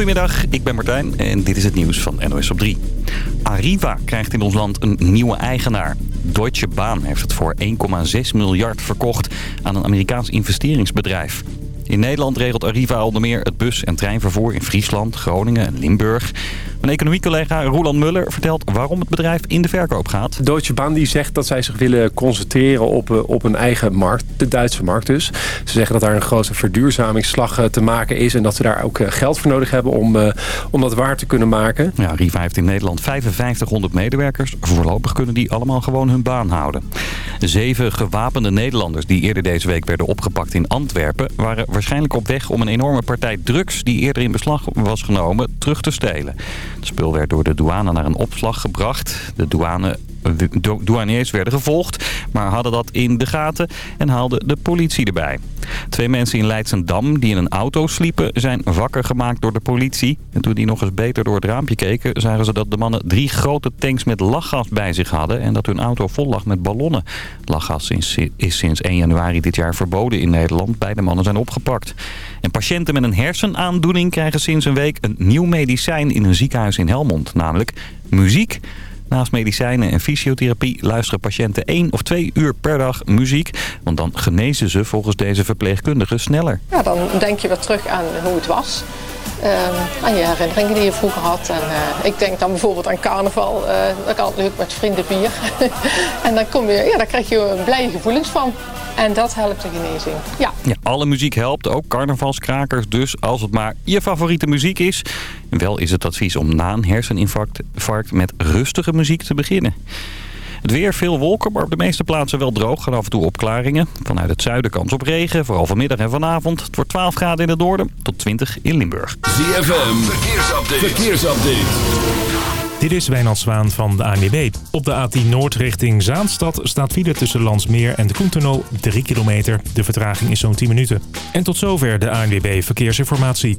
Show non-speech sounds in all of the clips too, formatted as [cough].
Goedemiddag, ik ben Martijn en dit is het nieuws van NOS op 3. Arriva krijgt in ons land een nieuwe eigenaar. Deutsche Bahn heeft het voor 1,6 miljard verkocht aan een Amerikaans investeringsbedrijf. In Nederland regelt Arriva onder meer het bus- en treinvervoer in Friesland, Groningen en Limburg. Mijn economiecollega Roland Muller vertelt waarom het bedrijf in de verkoop gaat. Deutsche Bahn die zegt dat zij zich willen concentreren op, eh, op een eigen markt, de Duitse markt dus. Ze zeggen dat daar een grote verduurzamingsslag eh, te maken is... en dat ze daar ook eh, geld voor nodig hebben om, om dat waar te kunnen maken. Ja, Arriva heeft in Nederland 5500 medewerkers. Voorlopig kunnen die allemaal gewoon hun baan houden. Zeven gewapende Nederlanders die eerder deze week werden opgepakt in Antwerpen... waren waarschijnlijk op weg om een enorme partij drugs die eerder in beslag was genomen terug te stelen. Het spul werd door de douane naar een opslag gebracht. De douane douaniers werden gevolgd, maar hadden dat in de gaten en haalden de politie erbij. Twee mensen in Leidsendam die in een auto sliepen zijn wakker gemaakt door de politie. En toen die nog eens beter door het raampje keken, zagen ze dat de mannen drie grote tanks met lachgas bij zich hadden en dat hun auto vol lag met ballonnen. Lachgas is sinds 1 januari dit jaar verboden in Nederland. Beide mannen zijn opgepakt. En patiënten met een hersenaandoening krijgen sinds een week een nieuw medicijn in een ziekenhuis in Helmond, namelijk muziek. Naast medicijnen en fysiotherapie luisteren patiënten één of twee uur per dag muziek. Want dan genezen ze volgens deze verpleegkundige sneller. Ja, dan denk je weer terug aan hoe het was. Uh, aan je herinneringen die je vroeger had. En, uh, ik denk dan bijvoorbeeld aan carnaval. Uh, dat kan leuk met vrienden bier. [laughs] en dan, kom je, ja, daar krijg je blije gevoelens van. En dat helpt de genezing. Ja. ja. Alle muziek helpt, ook carnavalskrakers. Dus als het maar je favoriete muziek is. Wel is het advies om na een herseninfarct met rustige muziek te beginnen. Het weer, veel wolken, maar op de meeste plaatsen wel droog. En af en toe opklaringen. Vanuit het zuiden kans op regen, vooral vanmiddag en vanavond. Het wordt 12 graden in het noorden tot 20 in Limburg. ZFM, verkeersupdate. verkeersupdate. Dit is Wijnald Zwaan van de ANWB. Op de A10 Noord richting Zaanstad staat file tussen Landsmeer en de Koentunnel 3 kilometer. De vertraging is zo'n 10 minuten. En tot zover de ANWB Verkeersinformatie.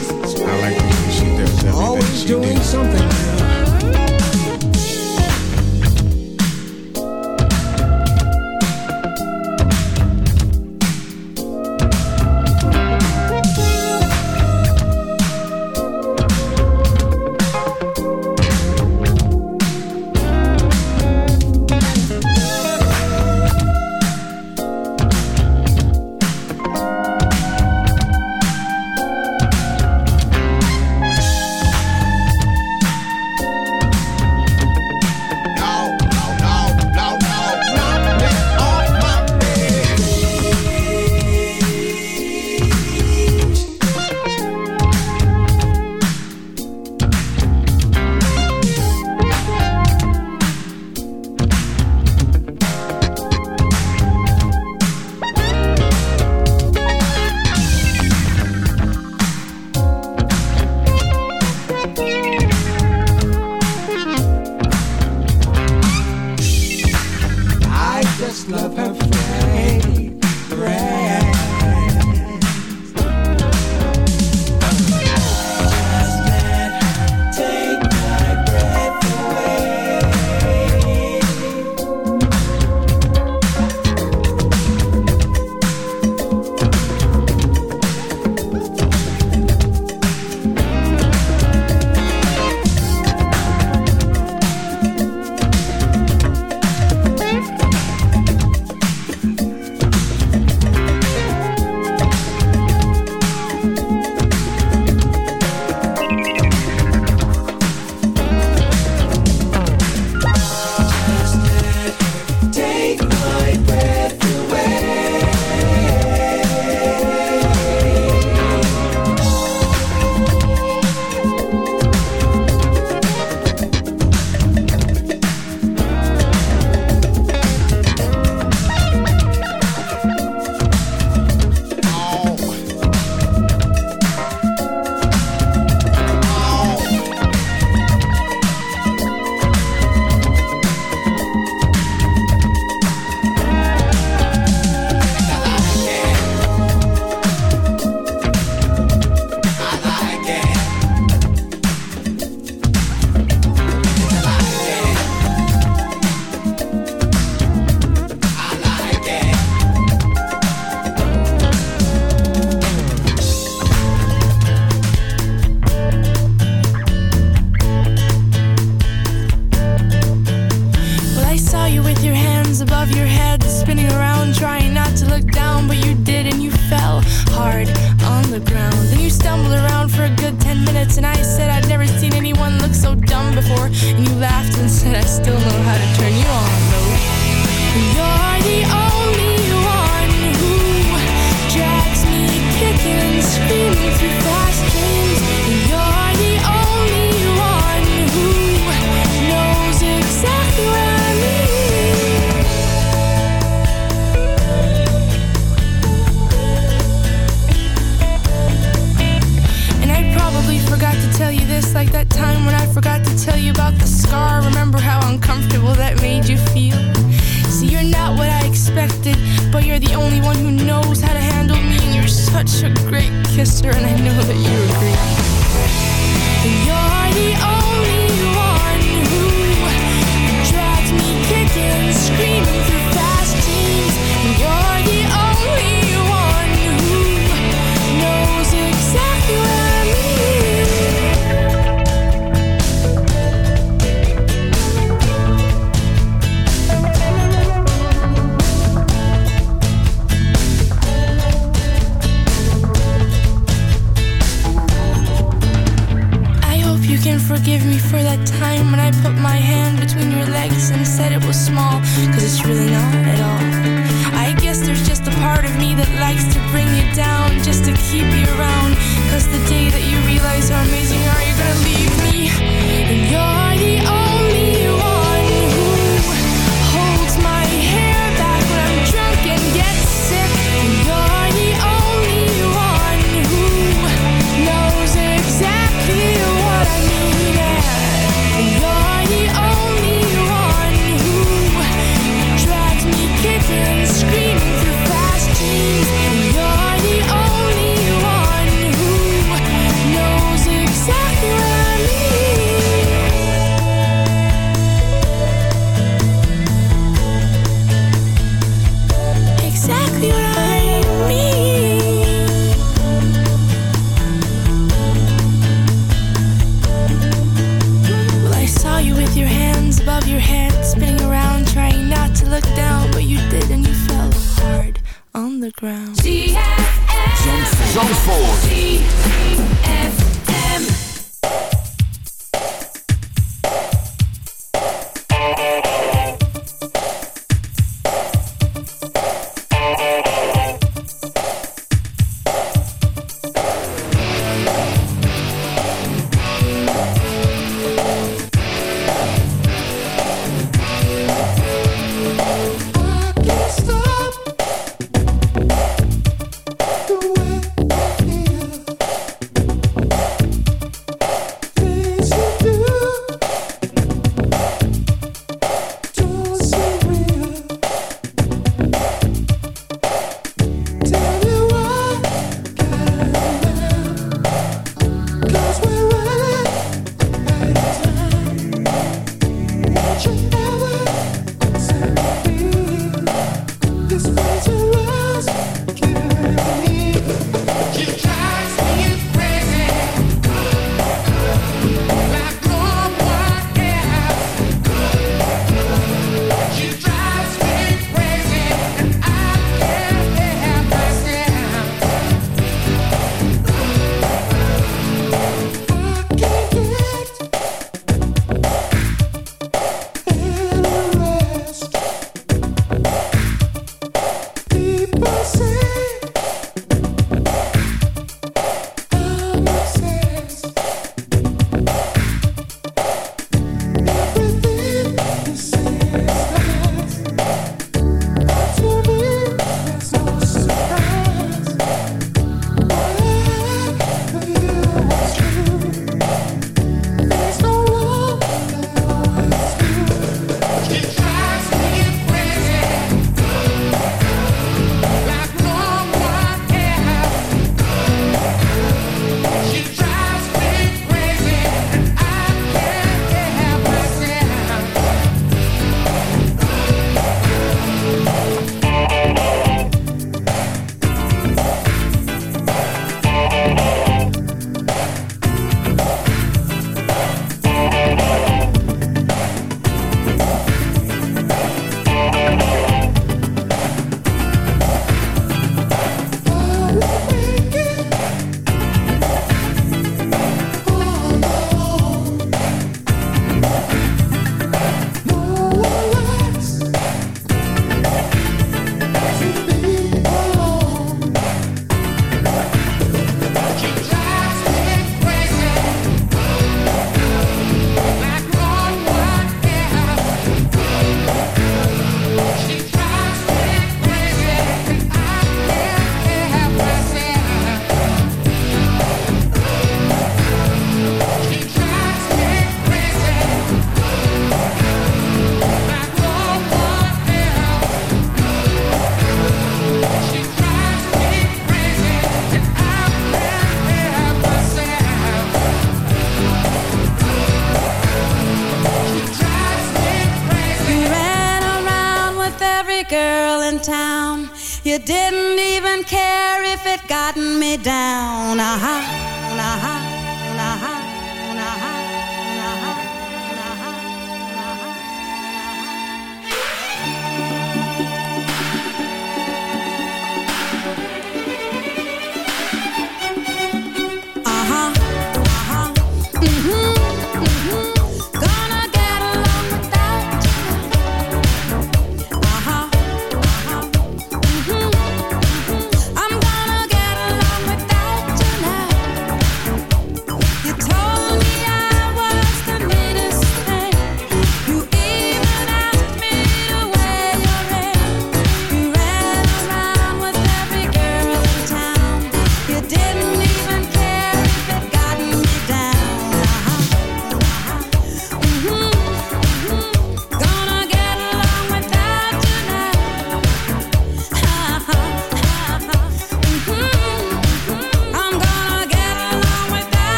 I like the way she does everything Always she doing did. something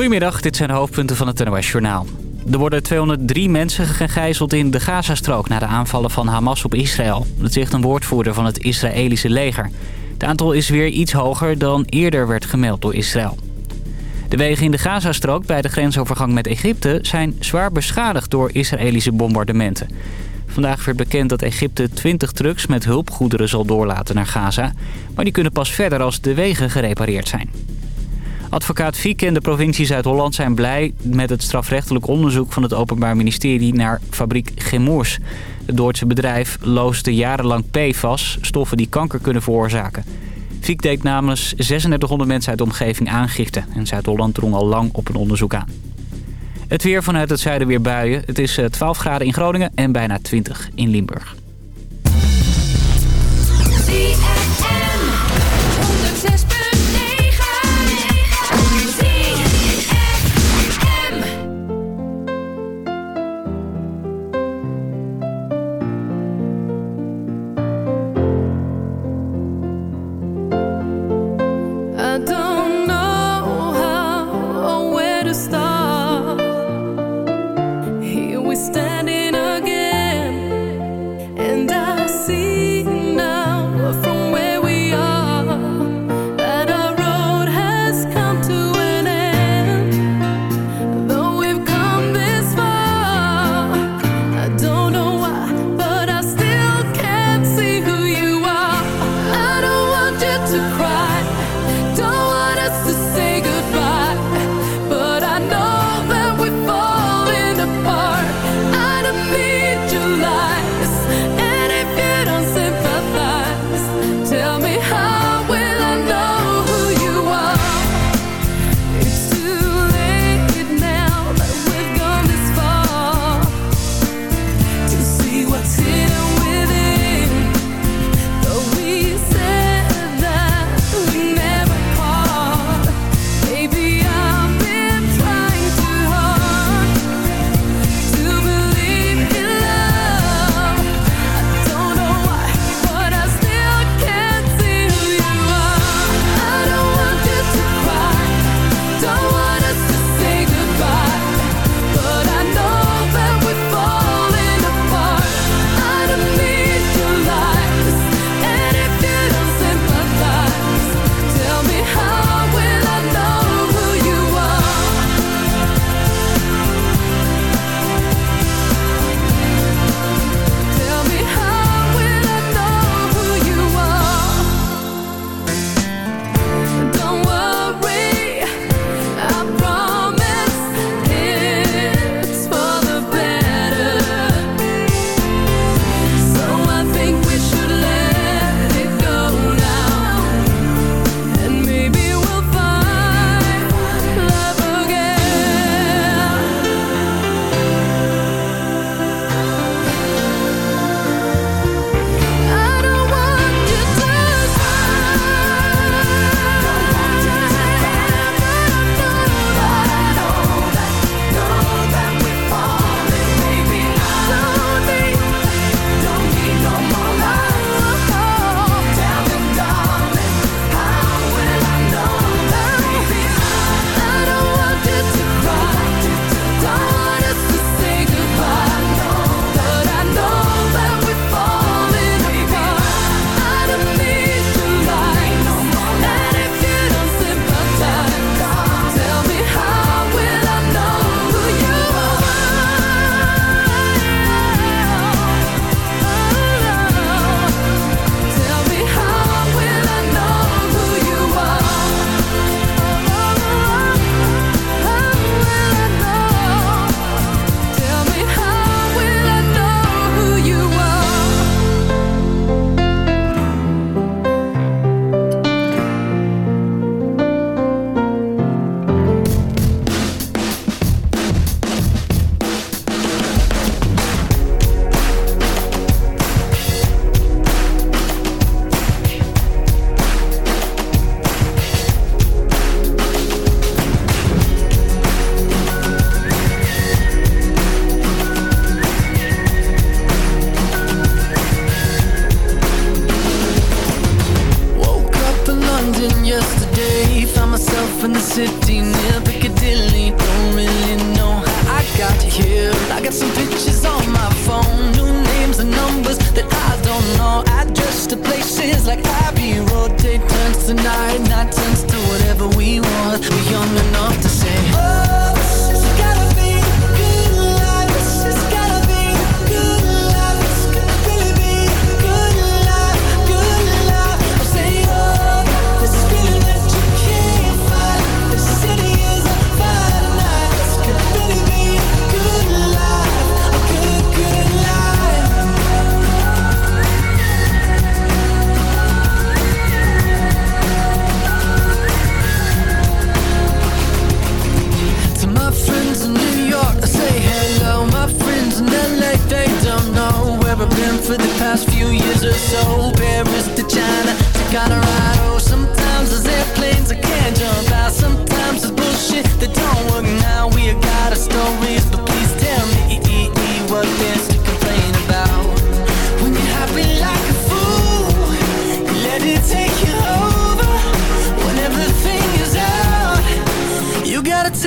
Goedemiddag, dit zijn de hoofdpunten van het NOS Journaal. Er worden 203 mensen gegijzeld in de Gazastrook... na de aanvallen van Hamas op Israël. Dat zegt een woordvoerder van het Israëlische leger. Het aantal is weer iets hoger dan eerder werd gemeld door Israël. De wegen in de Gazastrook bij de grensovergang met Egypte... zijn zwaar beschadigd door Israëlische bombardementen. Vandaag werd bekend dat Egypte 20 trucks met hulpgoederen zal doorlaten naar Gaza. Maar die kunnen pas verder als de wegen gerepareerd zijn. Advocaat Fiek en de provincie Zuid-Holland zijn blij met het strafrechtelijk onderzoek van het Openbaar Ministerie naar fabriek Chemours. Het Duitse bedrijf loosde jarenlang PFAS, stoffen die kanker kunnen veroorzaken. Fiek deed namens 3600 mensen uit de omgeving aangifte en Zuid-Holland drong al lang op een onderzoek aan. Het weer vanuit het zuiden weer buien. Het is 12 eh, graden in Groningen en bijna 20 in Limburg.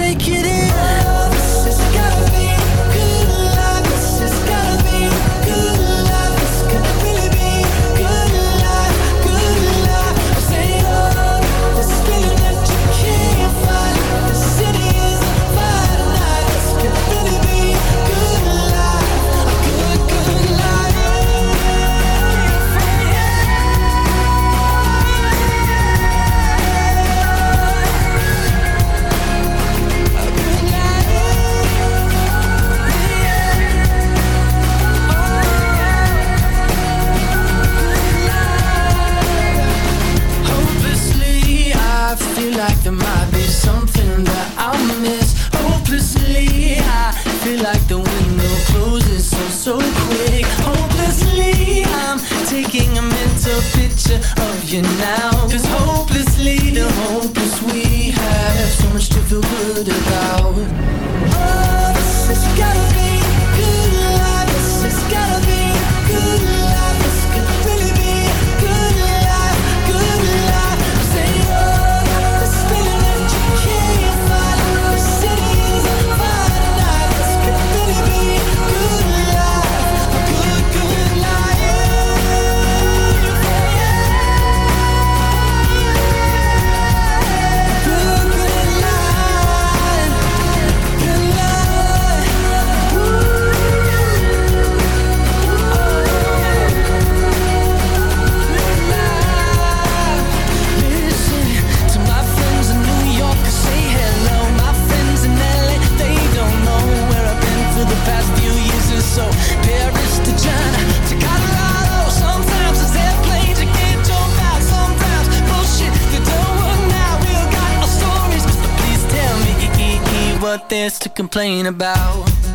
Take it complain about.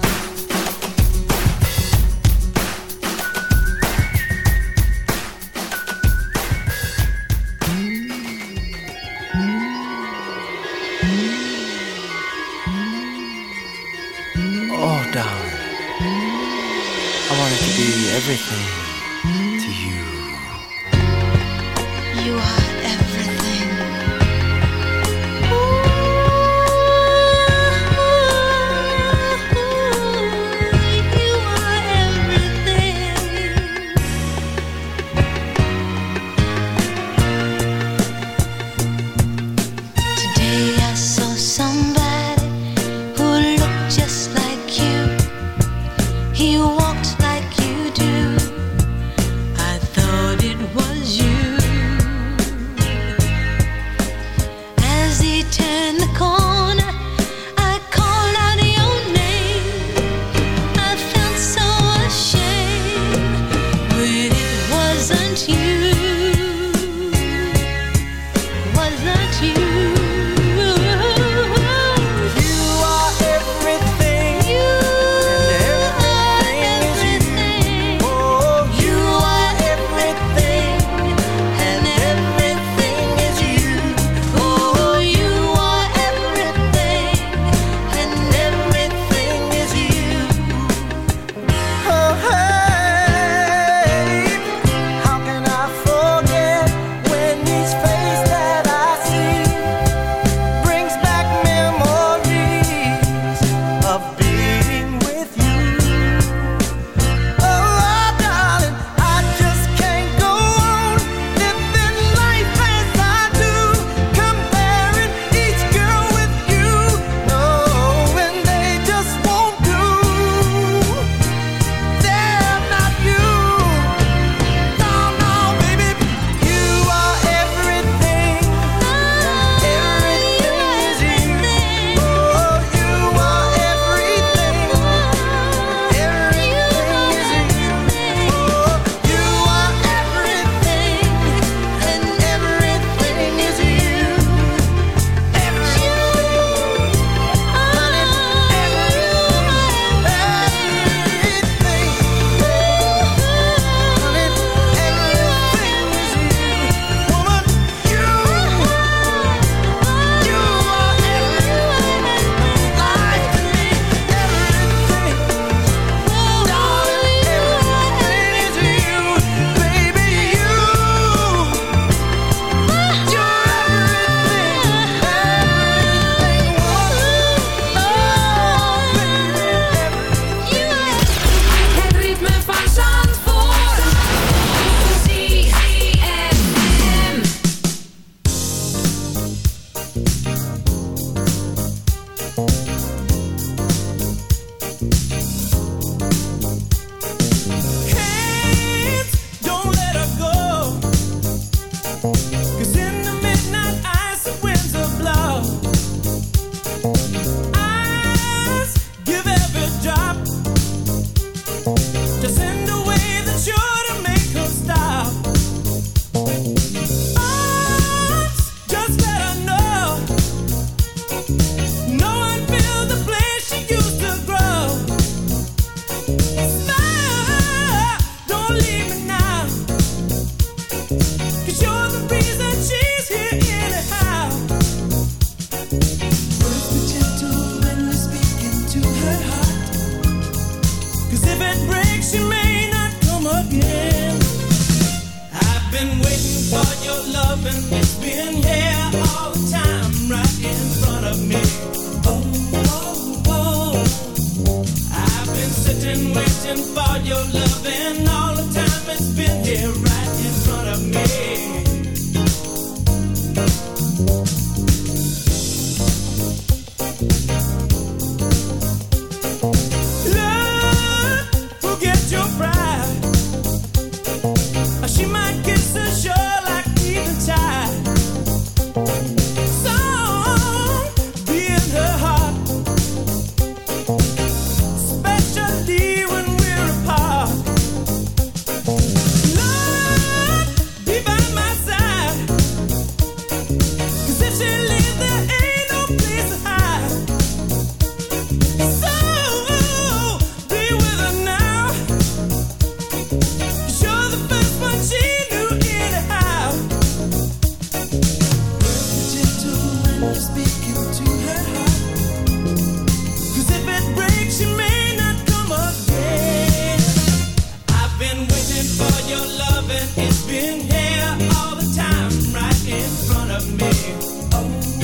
home.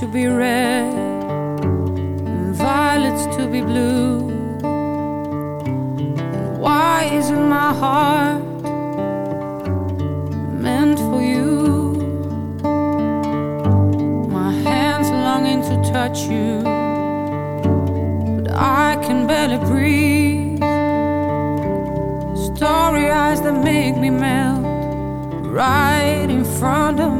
to be red and violets to be blue. Why isn't my heart meant for you? My hands longing to touch you, but I can barely breathe. Story eyes that make me melt right in front of me.